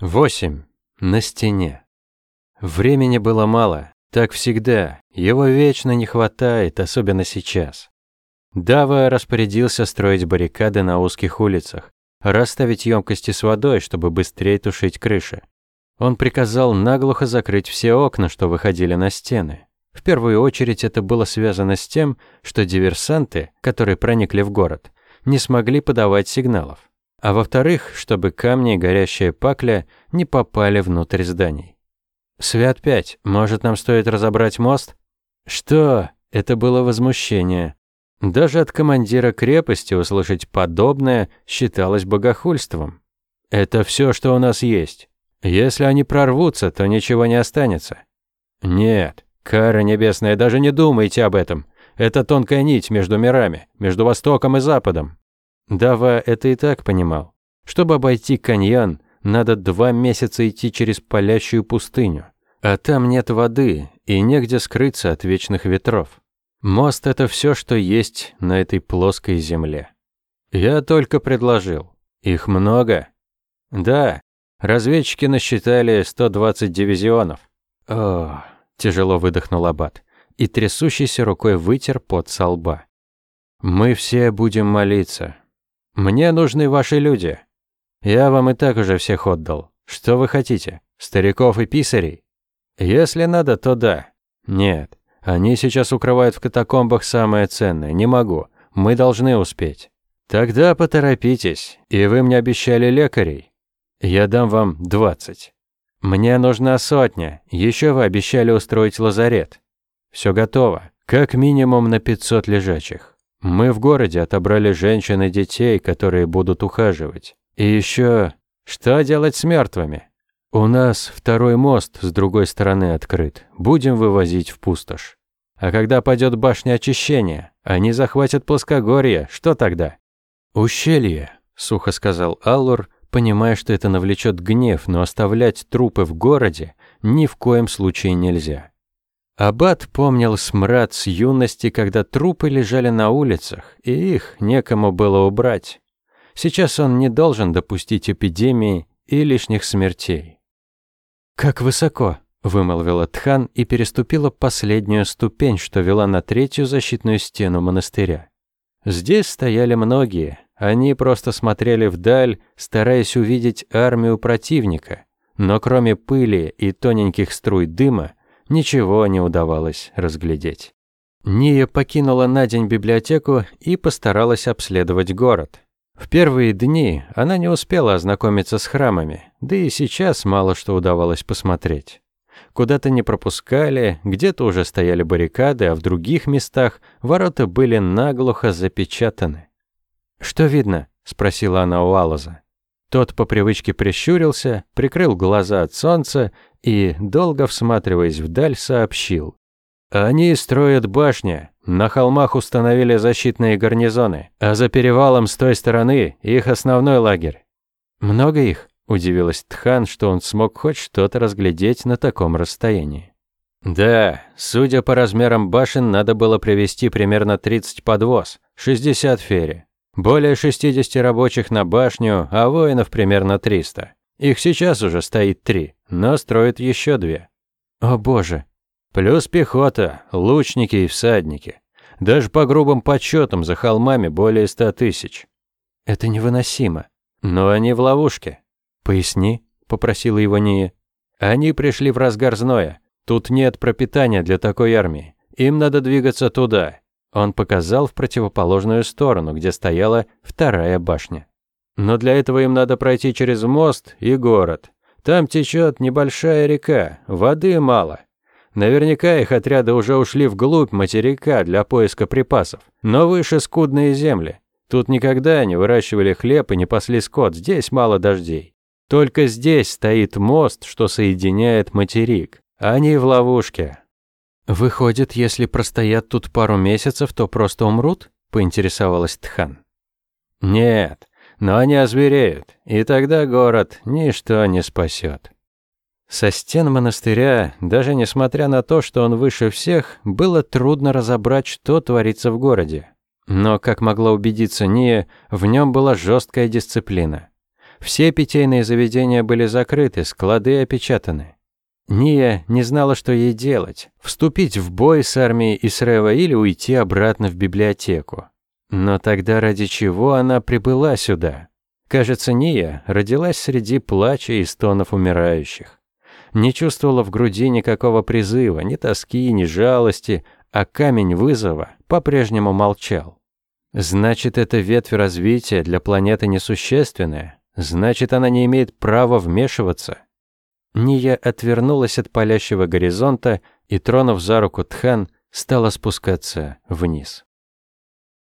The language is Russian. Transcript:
8. На стене. Времени было мало, так всегда, его вечно не хватает, особенно сейчас. Дава распорядился строить баррикады на узких улицах, расставить емкости с водой, чтобы быстрее тушить крыши. Он приказал наглухо закрыть все окна, что выходили на стены. В первую очередь это было связано с тем, что диверсанты, которые проникли в город, не смогли подавать сигналов а во-вторых, чтобы камни и горящая пакля не попали внутрь зданий. «Свят-5, может, нам стоит разобрать мост?» «Что?» – это было возмущение. Даже от командира крепости услышать подобное считалось богохульством. «Это все, что у нас есть. Если они прорвутся, то ничего не останется». «Нет, кара небесная, даже не думайте об этом. Это тонкая нить между мирами, между Востоком и Западом. Дава это и так понимал. Чтобы обойти каньон, надо два месяца идти через палящую пустыню. А там нет воды и негде скрыться от вечных ветров. Мост – это все, что есть на этой плоской земле. Я только предложил. Их много? Да. Разведчики насчитали 120 дивизионов. О, тяжело выдохнул Аббат и трясущейся рукой вытер пот со лба. Мы все будем молиться, мне нужны ваши люди. Я вам и так уже всех отдал. Что вы хотите? Стариков и писарей? Если надо, то да. Нет. Они сейчас укрывают в катакомбах самое ценное. Не могу. Мы должны успеть. Тогда поторопитесь. И вы мне обещали лекарей. Я дам вам двадцать. Мне нужна сотня. Еще вы обещали устроить лазарет. Все готово. Как минимум на 500 лежачих. Мы в городе отобрали женщин и детей, которые будут ухаживать. И еще, что делать с мертвыми? У нас второй мост с другой стороны открыт. Будем вывозить в пустошь. А когда падет башня очищения, они захватят плоскогорье, что тогда? Ущелье, сухо сказал Аллур, понимая, что это навлечет гнев, но оставлять трупы в городе ни в коем случае нельзя. Аббат помнил смрад с юности, когда трупы лежали на улицах, и их некому было убрать. Сейчас он не должен допустить эпидемии и лишних смертей. «Как высоко!» – вымолвила Тхан и переступила последнюю ступень, что вела на третью защитную стену монастыря. Здесь стояли многие, они просто смотрели вдаль, стараясь увидеть армию противника, но кроме пыли и тоненьких струй дыма, ничего не удавалось разглядеть. Ния покинула на день библиотеку и постаралась обследовать город. В первые дни она не успела ознакомиться с храмами, да и сейчас мало что удавалось посмотреть. Куда-то не пропускали, где-то уже стояли баррикады, а в других местах ворота были наглухо запечатаны. «Что видно?» – спросила она у Алаза. Тот по привычке прищурился, прикрыл глаза от солнца и, долго всматриваясь вдаль, сообщил. «Они строят башни, на холмах установили защитные гарнизоны, а за перевалом с той стороны их основной лагерь». «Много их?» – удивилась Тхан, что он смог хоть что-то разглядеть на таком расстоянии. «Да, судя по размерам башен, надо было привести примерно 30 подвоз, 60 ферри. Более 60 рабочих на башню, а воинов примерно 300. Их сейчас уже стоит три, но строят еще две. О боже. Плюс пехота, лучники и всадники. Даже по грубым подсчетам за холмами более ста тысяч. Это невыносимо. Но они в ловушке. Поясни, попросила его Ния. Они пришли в разгар зноя. Тут нет пропитания для такой армии. Им надо двигаться туда, он показал в противоположную сторону, где стояла вторая башня. Но для этого им надо пройти через мост и город. Там течет небольшая река, воды мало. Наверняка их отряды уже ушли вглубь материка для поиска припасов. Но выше скудные земли. Тут никогда не выращивали хлеб и не пасли скот, здесь мало дождей. Только здесь стоит мост, что соединяет материк. Они в ловушке, «Выходит, если простоят тут пару месяцев, то просто умрут?» – поинтересовалась Тхан. «Нет, но они озвереют, и тогда город ничто не спасет». Со стен монастыря, даже несмотря на то, что он выше всех, было трудно разобрать, что творится в городе. Но, как могла убедиться Ния, в нем была жесткая дисциплина. Все питейные заведения были закрыты, склады опечатаны. Ния не знала, что ей делать – вступить в бой с армией Исрева или уйти обратно в библиотеку. Но тогда ради чего она прибыла сюда? Кажется, Ния родилась среди плача и стонов умирающих. Не чувствовала в груди никакого призыва, ни тоски, ни жалости, а камень вызова по-прежнему молчал. Значит, эта ветвь развития для планеты несущественная. Значит, она не имеет права вмешиваться. Ния отвернулась от палящего горизонта и, тронув за руку Тхан, стала спускаться вниз.